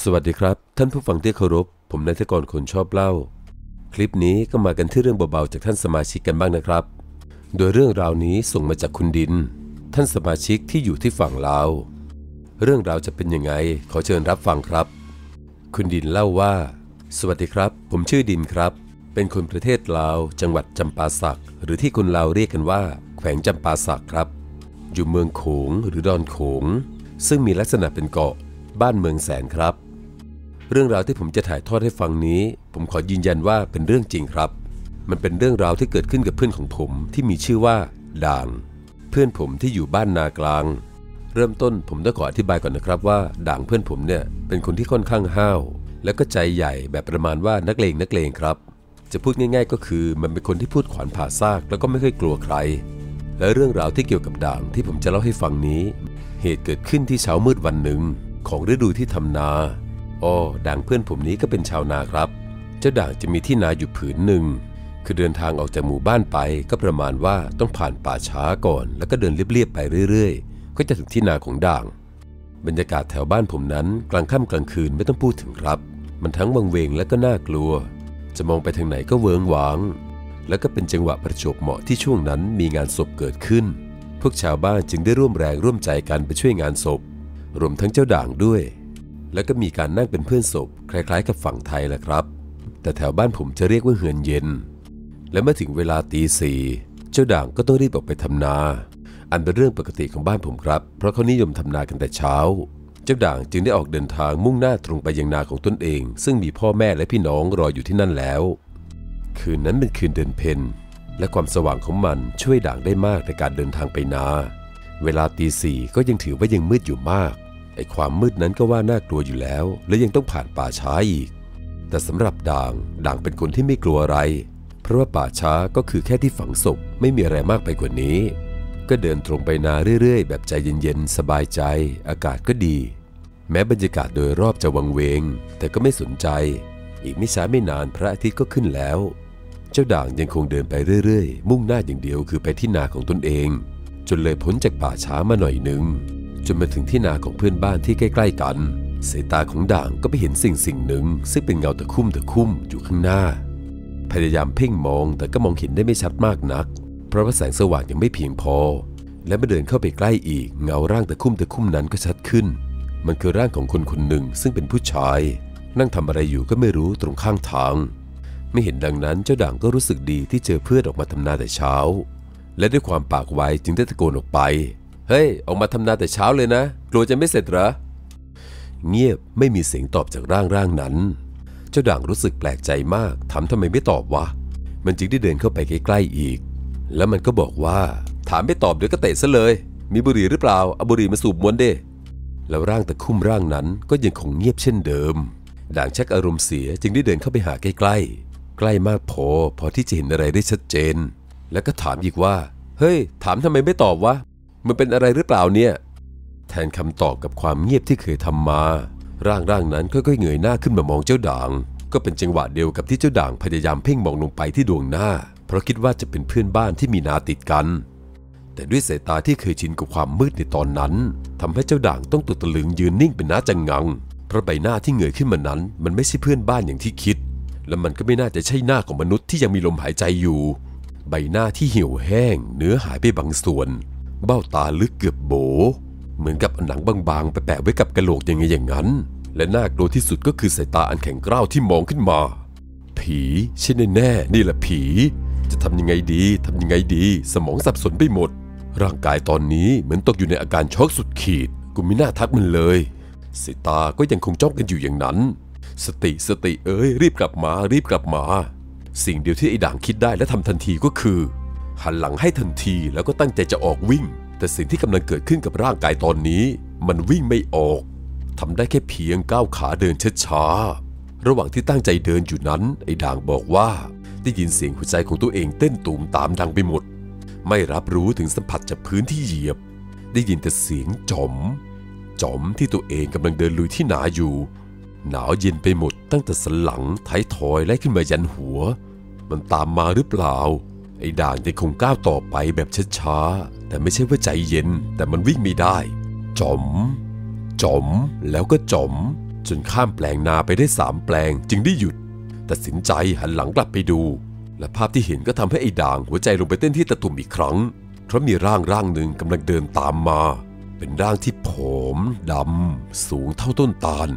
สวัสดีครับ ท่านผู้ฟังที่เคารพ ผมนายทกรคนชอบเล่า คลิปนี้ก็มากันที่เรื่องเบาๆจากท่านสมาชิกกันบ้างนะครับ โดยเรื่องราวนี้ส่งมาจากคุณดิน ท่านสมาชิกที่อยู่ที่ฝั่งลาวเรื่องราวจะเป็นยังไง ขอเชิญรับฟังครับ คุณดินเล่าว่า สวัสดีครับ ผมชื่อดินครับ เป็นคนประเทศลาว จังหวัดจำปาสัก หรือที่คนลาวเรียกกันว่า แขวงจำปาสักครับ อยู่เมืองโขงหรือดอนโขง ซึ่งมีลักษณะเป็นเกาะ บ้านเมืองแสนครับ เรื่องราวที่ผมจะถ่ายทอดให้ฟังนี้ ผมขอยืนยันว่าเป็นเรื่องจริงครับ มันเป็นเรื่องราวที่เกิดขึ้นกับเพื่อนของผมที่มีชื่อว่าด่าง เพื่อนผมที่อยู่บ้านนากลาง เริ่มต้นผมต้องขออธิบายก่อนนะครับว่าด่างเพื่อนผมเนี่ยเป็นคนที่ค่อนข้างห้าว แล้วก็ใจใหญ่แบบประมาณว่านักเลงนักเลงครับ จะพูดง่าย ๆ ก็คือมันเป็นคนที่พูดขวานผ่าซากแล้วก็ไม่ค่อยกลัวใคร และเรื่องราวที่เกี่ยวกับด่างที่ผมจะเล่าให้ฟังนี้ เหตุเกิดขึ้นที่เช้ามืดวันหนึ่ง ของฤดูที่ทำนาอ๋อด่างเพื่อนผมนี้ก็เป็นชาวนาครับ เจ้าด่างจะมีที่นาอยู่ผืนหนึ่ง คือเดินทางออกจากหมู่บ้านไปก็ประมาณว่าต้องผ่านป่าช้าก่อน แล้วก็เดินเรียบๆไปเรื่อยๆ ก็จะถึงที่นาของด่าง บรรยากาศแถวบ้านผมนั้น กลางค่ำกลางคืนไม่ต้องพูดถึงครับ มันทั้งวังเวงและก็น่ากลัว จะมองไปทางไหนก็เวิงหวาง แล้วก็เป็นจังหวะประจบเหมาะที่ช่วงนั้นมีงานศพเกิดขึ้น พวกชาวบ้านจึงได้ร่วมแรงร่วมใจกันไปช่วยงานศพ รวมทั้งเจ้าด่างด้วย แล้วก็มีการนั่งเป็นเพื่อนศพ คล้ายๆ กับฝั่งไทยแหละครับ แต่แถวบ้านผมจะเรียกว่าเฮือนเย็น และเมื่อถึงเวลาตีสี่เจ้าด่างก็ต้องรีบออกไปทำนา อันเป็นเรื่องปกติของบ้านผมครับ เพราะเขานิยมทำนากันแต่เช้า เจ้าด่างจึงได้ออกเดินทางมุ่งหน้าตรงไปยังนาของตนเอง ซึ่งมีพ่อแม่และพี่น้องรออยู่ที่นั่นแล้ว คืนนั้นเป็นคืนเดือนเพ็ญและความสว่างของมันช่วยด่างได้มากในการเดินทางไปนา เวลาตีสี่ก็ยังถือว่ายังมืดอยู่มาก ไอ้ความมืดนั้นก็ว่าน่ากลัวอยู่แล้ว และยังต้องผ่านป่าช้าอีก แต่สำหรับด่างด่างเป็นคนที่ไม่กลัวอะไร เพราะว่าป่าช้าก็คือแค่ที่ฝังศพไม่มีอะไรมากไปกว่านี้ ก็เดินตรงไปนาเรื่อยๆ แบบใจเย็นๆ สบายใจ อากาศก็ดี แม้บรรยากาศโดยรอบจะวังเวง แต่ก็ไม่สนใจ อีกไม่ช้าไม่นานพระอาทิตย์ก็ขึ้นแล้ว เจ้าด่างยังคงเดินไปเรื่อยๆ มุ่งหน้าอย่างเดียวคือไปที่นาของตนเอง จนเลยพ้นจากป่าช้ามาหน่อยหนึ่ง จนมาถึงที่นาของเพื่อนบ้านที่ใกล้ ๆ กันสายตาของด่างก็ไปเห็นสิ่งสิ่งหนึ่ง ซึ่งเป็นเงาตะคุ่มตะคุ่มอยู่ข้างหน้า พยายามเพ่งมองแต่ก็มองเห็นได้ไม่ชัดมากนัก เพราะว่าแสงสว่างยังไม่เพียงพอ และเมื่อเดินเข้าไปใกล้อีกเงาร่างตะคุ่มตะคุ่มนั้นก็ชัดขึ้น มันคือร่างของคนคนหนึ่งซึ่งเป็นผู้ชาย นั่งทำอะไรอยู่ก็ไม่รู้ตรงข้างทาง ไม่เห็นดังนั้นเจ้าด่างก็รู้สึกดีที่เจอเพื่อนออกมาทำนาแต่เช้า และด้วยความปากไวจึงได้ตะโกนออกไป เฮ้ย ออกมาทำนาแต่เช้าเลยนะ กลัวจะไม่เสร็จหรอ เงียบไม่มีเสียงตอบจากร่างร่างนั้น เจ้าด่างรู้สึกแปลกใจมาก ถามทำไมไม่ตอบวะ มันจึงได้เดินเข้าไปใกล้ๆอีก แล้วมันก็บอกว่า ถามไม่ตอบเดี๋ยวก็เตะซะเลย มีบุหรี่หรือเปล่า เอาบุหรี่มาสูบมวนเด้แล้วร่างตะคุ่มร่างนั้นก็ยังคงเงียบเช่นเดิม ด่างชักอารมณ์เสียจึงได้เดินเข้าไปหาใกล้ๆ ใกล้มากพอพอที่จะเห็นอะไรได้ชัดเจน แล้วก็ถามอีกว่า เฮ้ย ถามทำไมไม่ตอบวะ มันเป็นอะไรหรือเปล่าเนี่ย แทนคำตอบกับความเงียบที่เคยทำมา ร่างร่างนั้นค่อยๆเงยหน้าขึ้นมามองเจ้าด่าง ก็เป็นจังหวะเดียวกับที่เจ้าด่างพยายามเพ่งมองลงไปที่ดวงหน้า เพราะคิดว่าจะเป็นเพื่อนบ้านที่มีนาติดกัน แต่ด้วยสายตาที่เคยชินกับความมืดในตอนนั้นทำให้เจ้าด่างต้องตัวตะลึงยืนนิ่งเป็นน้าจังงัง เพราะใบหน้าที่เงยขึ้นมานั้น มันไม่ใช่เพื่อนบ้านอย่างที่คิด และมันก็ไม่น่าจะใช่หน้าของมนุษย์ที่ยังมีลมหายใจอยู่ ใบหน้าที่เหี่ยวแห้ง เนื้อหายไปบางส่วน เบ้าตาลึกเกือบโบ เหมือนกับหนังบางๆ ไปแปะไว้กับกระโหลกยังไงอย่างนั้น และน่ากลัวที่สุดก็คือสายตาอันแข็งกร้าวที่มองขึ้นมา ผีใช่แน่ๆนี่แหละผี จะทำยังไงดีทำยังไงดี สมองสับสนไปหมด ร่างกายตอนนี้เหมือนตกอยู่ในอาการช็อกสุดขีด กูไม่น่าทักมันเลยสายตาก็ยังคงจ้องกันอยู่อย่างนั้น สติสติเอ้ยรีบกลับมารีบกลับมา สิ่งเดียวที่ไอ้ด่างคิดได้และทำทันทีก็คือ หันหลังให้ทันทีแล้วก็ตั้งใจจะออกวิ่ง แต่สิ่งที่กำลังเกิดขึ้นกับร่างกายตอนนี้ มันวิ่งไม่ออกทำได้แค่เพียงก้าวขาเดินช้าๆระหว่างที่ตั้งใจเดินอยู่นั้น ไอ้ด่างบอกว่า ได้ยินเสียงหัวใจของตัวเองเต้นตูมตามดังไปหมด ไม่รับรู้ถึงสัมผัสจากพื้นที่เหยียบ ได้ยินแต่เสียงจอมจอมที่ตัวเองกำลังเดินลุยที่หนาอยู่ หนาวเย็นไปหมดตั้งแต่สันหลังท้ายทอยไล่ขึ้นมายันหัว มันตามมาหรือเปล่า ไอ้ด่างยังคงก้าวต่อไปแบบช้าๆ แต่ไม่ใช่ว่าใจเย็น แต่มันวิ่งไม่ได้ จม จม แล้วก็จม จนข้ามแปลงนาไปได้สามแปลงจึงได้หยุด ตัดสินใจหันหลังกลับไปดู และภาพที่เห็นก็ทำให้ไอ้ด่างหัวใจลงไปเต้นที่ตะตุ่มอีกครั้ง เพราะมีร่างร่างหนึ่งกำลังเดินตามมา เป็นร่างที่ผอมดำสูงเท่าต้นตาล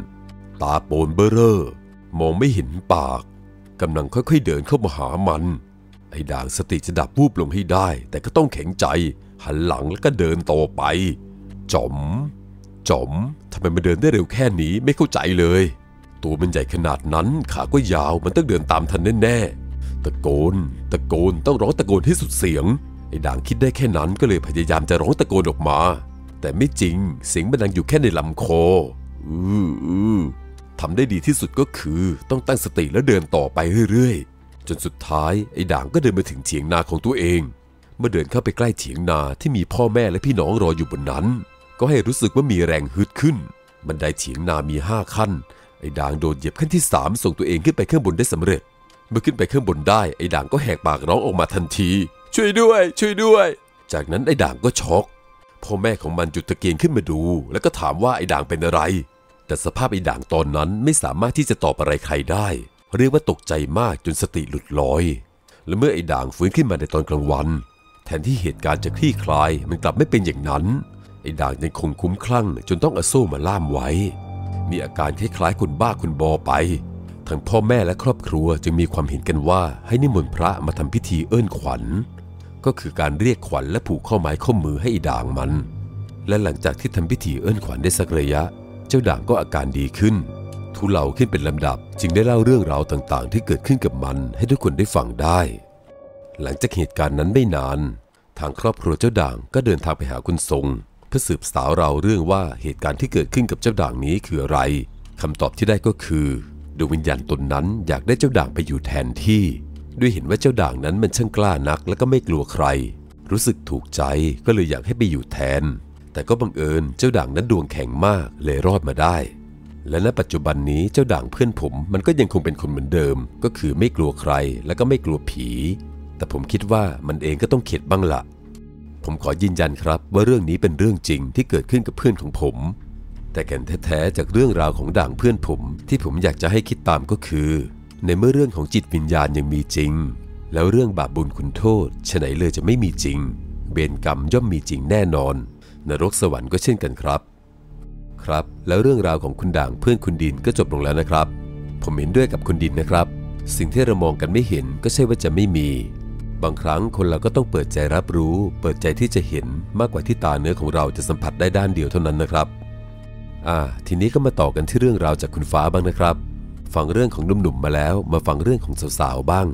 ตาโปนเบอเรอร์มองไม่เห็นปากกำลังค่อยๆเดินเข้ามาหามัน ไอ้ด่างสติจะดับวูบลงให้ได้ แต่ก็ต้องแข็งใจ หันหลังแล้วก็เดินต่อไปจอมจอมทำไมมันเดินได้เร็วแค่นี้ไม่เข้าใจเลย ตัวมันใหญ่ขนาดนั้นขาก็ยาวมันต้องเดินตามทันแน่ๆตะโกน ตะโกนต้องร้องตะโกนให้สุดเสียง ไอ้ด่างคิดได้แค่นั้นก็เลยพยายามจะร้องตะโกนออกมา แต่ไม่จริงเสียงมันดังอยู่แค่ในลำคออืออือทำได้ดีที่สุดก็คือต้องตั้งสติแล้วเดินต่อไปเรื่อยๆ จนสุดท้ายไอ้ด่างก็เดินมาถึงเถียงนาของตัวเอง เมื่อเดินเข้าไปใกล้เถียงนาที่มีพ่อแม่และพี่น้องรออยู่บนนั้น ก็ให้รู้สึกว่ามีแรงฮึดขึ้น บันไดเถียงนามีห้าขั้น ไอ้ด่างโดนเหยียบขั้นที่สามส่งตัวเองขึ้นไปข้างบนได้สำเร็จ เมื่อขึ้นไปข้างบนได้ไอ้ด่างก็แหกปากร้องออกมาทันที ช่วยด้วย ช่วยด้วย จากนั้นไอ้ด่างก็ช็อกพ่อแม่ของมันจุดตะเกียงขึ้นมาดู แล้วก็ถามว่าไอ้ด่างเป็นอะไร แต่สภาพไอ้ด่างตอนนั้นไม่สามารถที่จะตอบอะไรใครได้ เรียกว่าตกใจมากจนสติหลุดลอย และเมื่อไอ้ด่างฟื้นขึ้นมาในตอนกลางวัน แทนที่เหตุการณ์จะคลี่คลายมันกลับไม่เป็นอย่างนั้น ไอ้ด่างยังคงคุ้มคลั่ง จนต้องเอาโซ่มาล่ามไว้ มีอาการคล้ายๆคนบ้าคนบอไป ทั้งพ่อแม่และครอบครัวจึงมีความเห็นกันว่าให้นิมนต์พระมาทำพิธีเอื้นขวัญ ก็คือการเรียกขวัญและผูกข้อไม้ข้อมือให้ไอ้ด่างมัน และหลังจากที่ทำพิธีเอื้นขวัญได้สักระยะ เจ้าด่างก็อาการดีขึ้น ทุเลาขึ้นเป็นลำดับ จึงได้เล่าเรื่องราวต่างๆ ที่เกิดขึ้นกับมันให้ทุกคนได้ฟังได้ หลังจากเหตุการณ์นั้นไม่นาน ทางครอบครัวเจ้าด่างก็เดินทางไปหาคุณทรง เพื่อสืบสาวเราเรื่องว่าเหตุการณ์ที่เกิดขึ้นกับเจ้าด่างนี้คืออะไรคำตอบที่ได้ก็คือดวงวิญญาณตนนั้นอยากได้เจ้าด่างไปอยู่แทนที่ ด้วยเห็นว่าเจ้าด่างนั้นมันช่างกล้านักและก็ไม่กลัวใคร รู้สึกถูกใจก็เลยอยากให้ไปอยู่แทน แต่ก็บังเอิญเจ้าด่างนั้นดวงแข็งมากเลยรอดมาได้ และณปัจจุบันนี้เจ้าด่างเพื่อนผมมันก็ยังคงเป็นคนเหมือนเดิม ก็คือไม่กลัวใครและก็ไม่กลัวผี แต่ผมคิดว่ามันเองก็ต้องเข็ดบ้างละผมขอยืนยันครับว่าเรื่องนี้เป็นเรื่องจริงที่เกิดขึ้นกับเพื่อนของผม แต่แก่นแท้ๆจากเรื่องราวของด่างเพื่อนผม ที่ผมอยากจะให้คิดตามก็คือ ในเมื่อเรื่องของจิตวิญญาณยังมีจริง แล้วเรื่องบาปบุญคุณโทษฉไหนเลยจะไม่มีจริงเบนกรรมย่อมมีจริงแน่นอน นรกสวรรค์ก็เช่นกันครับ ครับ แล้วเรื่องราวของคุณด่างเพื่อนคุณดินก็จบลงแล้วนะครับ ผมเห็นด้วยกับคุณดินนะครับ สิ่งที่เรามองกันไม่เห็นก็ใช่ว่าจะไม่มี บางครั้งคนเราก็ต้องเปิดใจรับรู้ เปิดใจที่จะเห็นมากกว่าที่ตาเนื้อของเราจะสัมผัสได้ด้านเดียวเท่านั้นนะครับอ่าทีนี้ก็มาต่อกันที่เรื่องราวจากคุณฟ้าบ้างนะครับ ฟังเรื่องของหนุ่มๆมาแล้ว มาฟังเรื่องของสาวๆบ้าง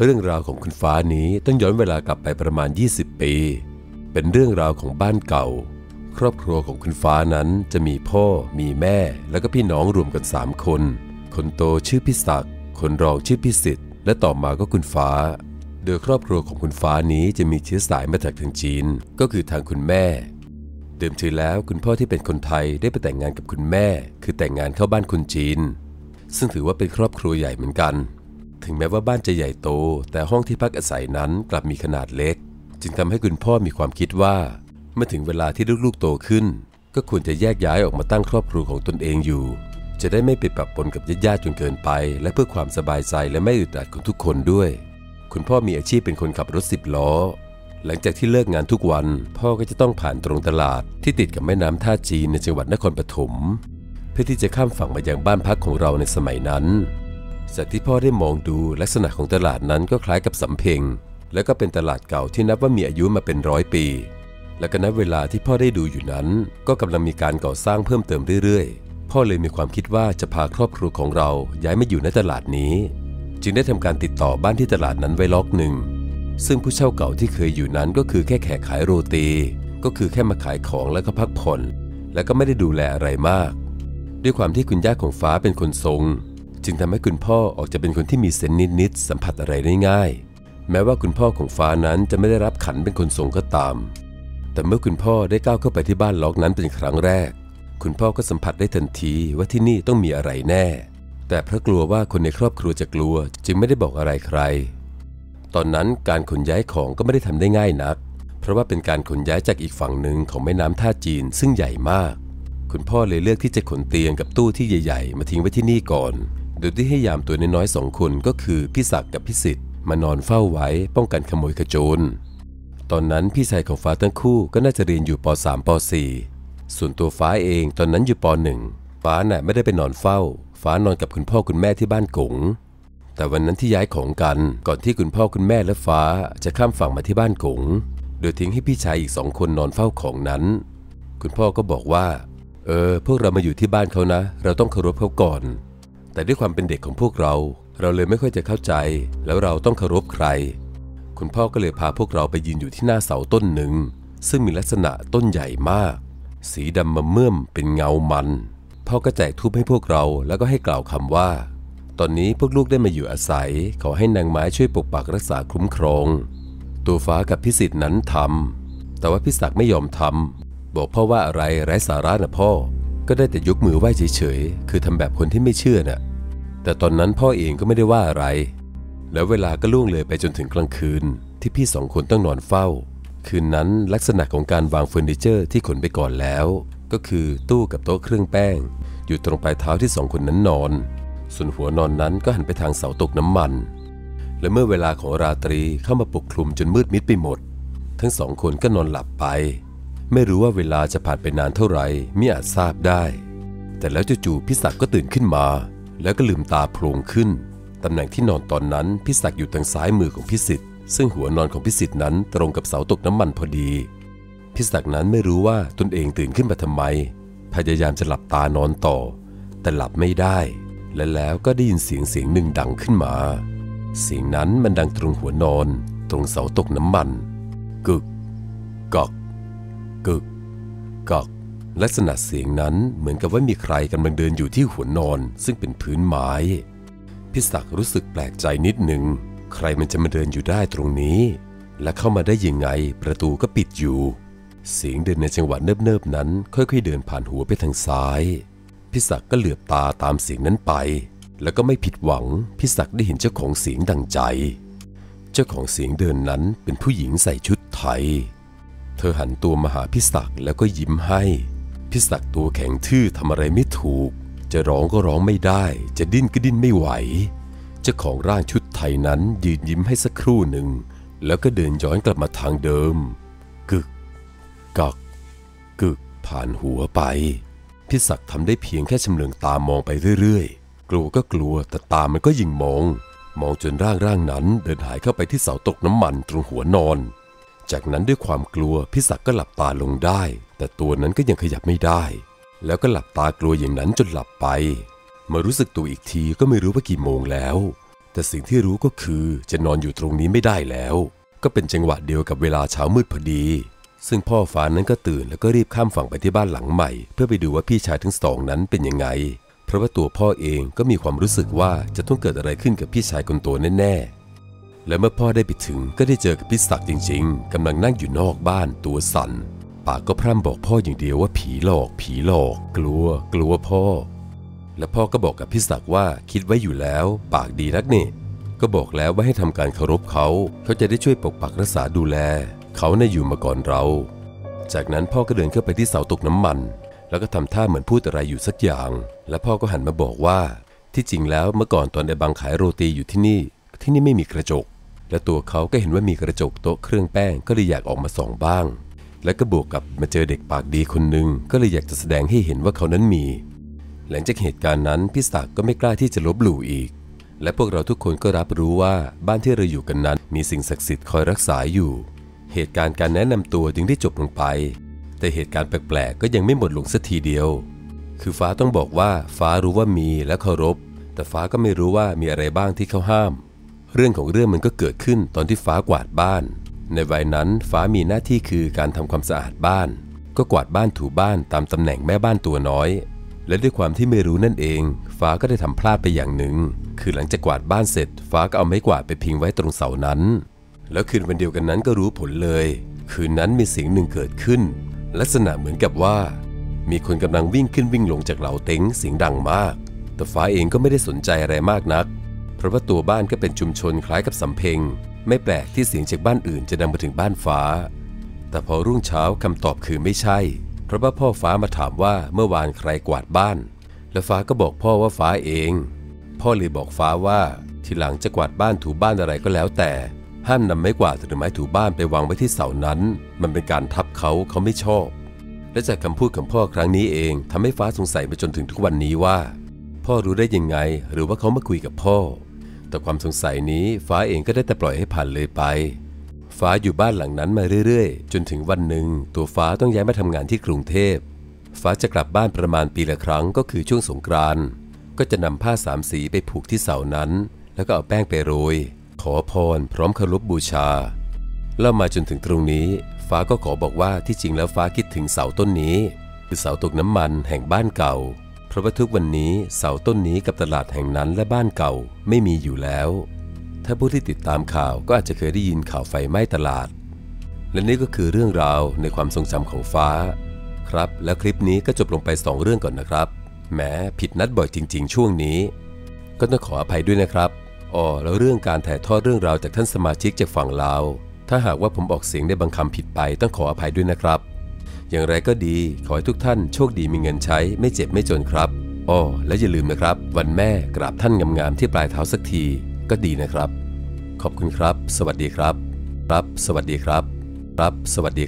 เรื่องราวของคุณฟ้านี้ต้องย้อนเวลากลับไปประมาณ 20 ปี เป็นเรื่องราวของบ้านเก่า ครอบครัวของคุณฟ้านั้นจะมีพ่อ มีแม่ แล้วก็พี่น้องรวมกัน 3 คน คนโตชื่อพิศักดิ์คนรองชื่อพิสิทธิ์ และต่อมาก็คุณฟ้า โดยครอบครัวของคุณฟ้านี้จะมีเชื้อสายมาจากทางจีน ก็คือทางคุณแม่ เดิมทีแล้วคุณพ่อที่เป็นคนไทยได้ไปแต่งงานกับคุณแม่ คือแต่งงานเข้าบ้านคนจีน ซึ่งถือว่าเป็นครอบครัวใหญ่เหมือนกัน ถึงแม้ว่าบ้านจะใหญ่โต แต่ห้องที่พักอาศัยนั้นกลับมีขนาดเล็ก จึงทำให้คุณพ่อมีความคิดว่า เมื่อถึงเวลาที่ลูกๆโตขึ้น ก็ควรจะแยกย้ายออกมาตั้งครอบครัวของตนเองอยู่ จะได้ไม่ไปปรับปนกับญาติๆจนเกินไป และเพื่อความสบายใจและไม่อึดอัดของทุกคนด้วย คุณพ่อมีอาชีพเป็นคนขับรถสิบล้อ หลังจากที่เลิกงานทุกวัน พ่อก็จะต้องผ่านตรงตลาดที่ติดกับแม่น้ำท่าจีนในจังหวัดนครปฐมเพื่อที่จะข้ามฝั่งมายังบ้านพักของเราในสมัยนั้นจากที่พ่อได้มองดูลักษณะของตลาดนั้นก็คล้ายกับสำเพ็งและก็เป็นตลาดเก่าที่นับว่ามีอายุมาเป็นร้อยปี และก็นับเวลาที่พ่อได้ดูอยู่นั้น ก็กำลังมีการก่อสร้างเพิ่มเติมเรื่อยๆ พ่อเลยมีความคิดว่าจะพาครอบครัวของเราย้ายมาอยู่ในตลาดนี้ จึงได้ทำการติดต่อบ้านที่ตลาดนั้นไว้ล็อกหนึ่ง ซึ่งผู้เช่าเก่าที่เคยอยู่นั้นก็คือแค่แขกขายโรตี ก็คือแค่มาขายของแล้วก็พักผ่อน และก็ไม่ได้ดูแลอะไรมาก ด้วยความที่คุณย่าของฟ้าเป็นคนทรง จึงทำให้คุณพ่อออกจะเป็นคนที่มีเซนนิดๆสัมผัสอะไรได้ง่าย แม้ว่าคุณพ่อของฟ้านั้นจะไม่ได้รับขันเป็นคนทรงก็ตาม แต่เมื่อคุณพ่อได้ก้าวเข้าไปที่บ้านล็อกนั้นเป็นครั้งแรก คุณพ่อก็สัมผัสได้ทันทีว่าที่นี่ต้องมีอะไรแน่ แต่เพราะกลัวว่าคนในครอบครัวจะกลัวจึงไม่ได้บอกอะไรใคร ตอนนั้นการขนย้ายของก็ไม่ได้ทำได้ง่ายนัก เพราะว่าเป็นการขนย้ายจากอีกฝั่งหนึ่งของแม่น้ำท่าจีนซึ่งใหญ่มาก คุณพ่อเลยเลือกที่จะขนเตียงกับตู้ที่ใหญ่ ๆ มาทิ้งไว้ที่นี่ก่อน โดยที่ให้ยามตัวน้อยๆสองคนก็คือพี่ศักดิ์กับพี่สิทธิ์มานอนเฝ้าไว้ป้องกันขโมยขโจร ตอนนั้นพี่ชายของฟ้าทั้งคู่ก็น่าจะเรียนอยู่ป .3 ป .4 ส่วนตัวฟ้าเองตอนนั้นอยู่ป .1 ฟ้าน่ะไม่ได้ไปนอนเฝ้า ฟ้านอนกับคุณพ่อคุณแม่ที่บ้านกงแต่วันนั้นที่ย้ายของกันก่อนที่คุณพ่อคุณแม่และฟ้าจะข้ามฝั่งมาที่บ้านกงโดยทิ้งให้พี่ชายอีกสองคนนอนเฝ้าของนั้น คุณพ่อก็บอกว่า เออ พวกเรามาอยู่ที่บ้านเขานะ เราต้องเคารพเขาก่อน แต่ด้วยความเป็นเด็กของพวกเรา เราเลยไม่ค่อยจะเข้าใจ แล้วเราต้องเคารพใคร คุณพ่อก็เลยพาพวกเราไปยืนอยู่ที่หน้าเสาต้นหนึ่ง ซึ่งมีลักษณะต้นใหญ่มาก สีดำมะเมื่อมเป็นเงามัน พ่อก็แจกทูบให้พวกเราแล้วก็ให้กล่าวคำว่า ตอนนี้พวกลูกได้มาอยู่อาศัย ขอให้นางไม้ช่วยปกปักรักษาคุ้มครอง ตัวฟ้ากับพิสิทธิ์นั้นทำแต่ว่าพิศักไม่ยอมทำบอกพ่อว่าอะไรไร้สาระนะพ่อ ก็ได้แต่ยกมือไหว้เฉยๆคือทำแบบคนที่ไม่เชื่อน่ะแต่ตอนนั้นพ่อเองก็ไม่ได้ว่าอะไร แล้วเวลาก็ล่วงเลยไปจนถึงกลางคืน ที่พี่สองคนต้องนอนเฝ้า คืนนั้นลักษณะของการวางเฟอร์นิเจอร์ที่ขนไปก่อนแล้ว ก็คือตู้กับโต๊ะเครื่องแป้ง อยู่ตรงปลายเท้าที่สองคนนั้นนอน ส่วนหัวนอนนั้นก็หันไปทางเสาตกน้ำมัน และเมื่อเวลาของราตรีเข้ามาปกคลุมจนมืดมิดไปหมด ทั้งสองคนก็นอนหลับไป ไม่รู้ว่าเวลาจะผ่านไปนานเท่าไหร่มิอาจทราบได้ แต่แล้วจู่ๆพี่ศักดิ์ก็ตื่นขึ้นมา แล้วก็ลืมตาโพลงขึ้น ตำแหน่งที่นอนตอนนั้นพี่ศักอยู่ทางซ้ายมือของพี่สิทธิ์ซึ่งหัวนอนของพี่สิทธิ์นั้นตรงกับเสาตกน้ำมันพอดีพี่ศักนั้นไม่รู้ว่าตนเองตื่นขึ้นมาทำไม พยายามจะหลับตานอนต่อ แต่หลับไม่ได้ และแล้วก็ได้ยินเสียงเสียงหนึ่งดังขึ้นมา เสียงนั้นมันดังตรงหัวนอน ตรงเสาตกน้ำมัน กึกกอกกึกกอกลักษณะเสียงนั้นเหมือนกับว่ามีใครกำลังเดินอยู่ที่หัวนอนซึ่งเป็นพื้นไม้ พี่ศักรู้สึกแปลกใจนิดหนึ่ง ใครมันจะมาเดินอยู่ได้ตรงนี้ และเข้ามาได้ยังไง ประตูก็ปิดอยู่ เสียงเดินในจังหวะเนิบๆนั้น ค่อยๆเดินผ่านหัวไปทางซ้ายพี่ศักก็เหลือบตาตามเสียงนั้นไป แล้วก็ไม่ผิดหวังพี่ศักได้เห็นเจ้าของเสียงดังใจ เจ้าของเสียงเดินนั้นเป็นผู้หญิงใส่ชุดไทย เธอหันตัวมาหาพี่ศักแล้วก็ยิ้มให้พี่ศักตัวแข็งทื่อทำอะไรไม่ถูก จะร้องก็ร้องไม่ได้ จะดิ้นก็ดิ้นไม่ไหว เจ้าของร่างชุดไทยนั้นยืนยิ้มให้สักครู่หนึ่ง แล้วก็เดินย้อนกลับมาทางเดิม กึก กัก กึก ผ่านหัวไปพี่ศักดิ์ทำได้เพียงแค่ชำเลืองตามองไปเรื่อยๆ กลัวก็กลัวแต่ตามันก็ยิ่งมอง มองจนร่างร่างนั้นเดินหายเข้าไปที่เสาตกน้ำมันตรงหัวนอน จากนั้นด้วยความกลัวพี่ศักดิ์ก็หลับตาลงได้ แต่ตัวนั้นก็ยังขยับไม่ได้ แล้วก็หลับตากลัวอย่างนั้นจนหลับไป มารู้สึกตัวอีกทีก็ไม่รู้ว่ากี่โมงแล้ว แต่สิ่งที่รู้ก็คือจะนอนอยู่ตรงนี้ไม่ได้แล้ว ก็เป็นจังหวะเดียวกับเวลาเช้ามืดพอดี ซึ่งพ่อฟ้านั้นก็ตื่นแล้วก็รีบข้ามฝั่งไปที่บ้านหลังใหม่ เพื่อไปดูว่าพี่ชายทั้งสองนั้นเป็นยังไง เพราะว่าตัวพ่อเองก็มีความรู้สึกว่าจะต้องเกิดอะไรขึ้นกับพี่ชายคนโตแน่ๆและเมื่อพ่อได้ไปถึงก็ได้เจอกับพี่ศักดิ์จริง ๆกำลังนั่งอยู่นอกบ้านตัวสั่น ปากก็พร่ำบอกพ่ออย่างเดียวว่าผีหลอก ผีหลอก กลัว กลัวพ่อ และพ่อก็บอกกับพี่ศักดิ์ว่าคิดไว้อยู่แล้ว ปากดีนักนี่ ก็บอกแล้วว่าให้ทำการเคารพเขา เขาจะได้ช่วยปกปักรักษาดูแล เขาน่ะอยู่มาก่อนเรา จากนั้นพ่อก็เดินเข้าไปที่เสาตกน้ำมัน แล้วก็ทำท่าเหมือนพูดอะไรอยู่สักอย่าง และพ่อก็หันมาบอกว่า ที่จริงแล้วเมื่อก่อนตอนไอ้บังขายโรตีอยู่ที่นี่ ที่นี่ไม่มีกระจก และตัวเขาก็เห็นว่ามีกระจกโต๊ะเครื่องแป้งก็เลยอยากออกมาส่องบ้าง และก็บวกกับมาเจอเด็กปากดีคนหนึ่งก็เลยอยากจะแสดงให้เห็นว่าเขานั้นมี หลังจากเหตุการณ์นั้นพี่ศักก็ไม่กล้าที่จะลบหลู่อีก และพวกเราทุกคนก็รับรู้ว่าบ้านที่เราอยู่กันนั้น มีสิ่งศักดิ์สิทธิ์คอยรักษาอยู่ เหตุการณ์การแนะนำตัวจึงได้จบลงไป แต่เหตุการณ์แปลกๆก็ยังไม่หมดลงสักทีเดียว คือฟ้าต้องบอกว่าฟ้ารู้ว่ามีและเคารพ แต่ฟ้าก็ไม่รู้ว่ามีอะไรบ้างที่เขาห้าม เรื่องของเรื่องมันก็เกิดขึ้นตอนที่ฟ้ากวาดบ้าน ในวัยนั้นฟ้ามีหน้าที่คือการทำความสะอาดบ้าน ก็กวาดบ้านถูบ้านตามตำแหน่งแม่บ้านตัวน้อย และด้วยความที่ไม่รู้นั่นเอง ฟ้าก็ได้ทำพลาดไปอย่างหนึ่ง คือหลังจากกวาดบ้านเสร็จ ฟ้าก็เอาไม้กวาดไปพิงไว้ตรงเสานั้น แล้วคืนวันเดียวกันนั้นก็รู้ผลเลย คืนนั้นมีเสียงหนึ่งเกิดขึ้น ลักษณะเหมือนกับว่า มีคนกำลังวิ่งขึ้นวิ่งลงจากเหล่าเต็งเสียงดังมาก แต่ฟ้าเองก็ไม่ได้สนใจอะไรมากนัก เพราะว่าตัวบ้านก็เป็นชุมชนคล้ายกับสำเพ็ง ไม่แปลกที่เสียงจากบ้านอื่นจะนำมาถึงบ้านฟ้า แต่พอรุ่งเช้าคำตอบคือไม่ใช่เพเพราะว่าพ่อฟ้ามาถามว่าเมื่อวานใครกวาดบ้าน แล้วฟ้าก็บอกพ่อว่าฟ้าเอง พ่อเลยบอกฟ้าว่าทีหลังจะกวาดบ้านถูบ้านอะไรก็แล้วแต่ ห้ามนำไม้กวาดหรือไม้ถูบ้านไปวางไว้ที่เสานั้น มันเป็นการทับเขาเขาไม่ชอบ และจากคำพูดของพ่อครั้งนี้เองทำให้ฟ้าสงสัยมาจนถึงทุกวันนี้ว่า พ่อรู้ได้ยังไงหรือว่าเขามาคุยกับพ่อ แต่ความสงสัยนี้ฟ้าเองก็ได้แต่ปล่อยให้ผ่านเลยไป ฟ้าอยู่บ้านหลังนั้นมาเรื่อยๆ จนถึงวันหนึ่ง ตัวฟ้าต้องย้ายมาทำงานที่กรุงเทพ ฟ้าจะกลับบ้านประมาณปีละครั้งก็คือช่วงสงกรานต์ก็จะนำผ้าสามสีไปผูกที่เสานั้น แล้วก็เอาแป้งไปโรย ขอพร พร้อมเคารพบบูชาเล่ามาจนถึงตรงนี้ ฟ้าก็ขอบอกว่าที่จริงแล้วฟ้าคิดถึงเสาต้นนี้ คือเสาตกน้ำมันแห่งบ้านเก่า เพราะว่าทุกวันนี้เสาต้นนี้กับตลาดแห่งนั้นและบ้านเก่าไม่มีอยู่แล้ว ถ้าผู้ที่ติดตามข่าวก็อาจจะเคยได้ยินข่าวไฟไหม้ตลาด และนี่ก็คือเรื่องราวในความทรงจำของฟ้า ครับ แล้วคลิปนี้ก็จบลงไป 2 เรื่องก่อนนะครับแหมผิดนัดบ่อยจริง ๆ ช่วงนี้ ก็ต้องขออภัยด้วยนะครับอ๋อแล้วเรื่องการถ่ายทอดเรื่องราวจากท่านสมาชิกจากฝั่งลาวถ้าหากว่าผมออกเสียงในบางคำผิดไปต้องขออภัยด้วยนะครับ อย่างไรก็ดี ขอให้ทุกท่านโชคดีมีเงินใช้ไม่เจ็บไม่จนครับอ้อและอย่าลืมนะครับ วันแม่กราบท่านงามๆที่ปลายเท้าสักทีก็ดีนะครับ ขอบคุณครับ สวัสดีครับ ครับ สวัสดีครับ ครับ สวัสดี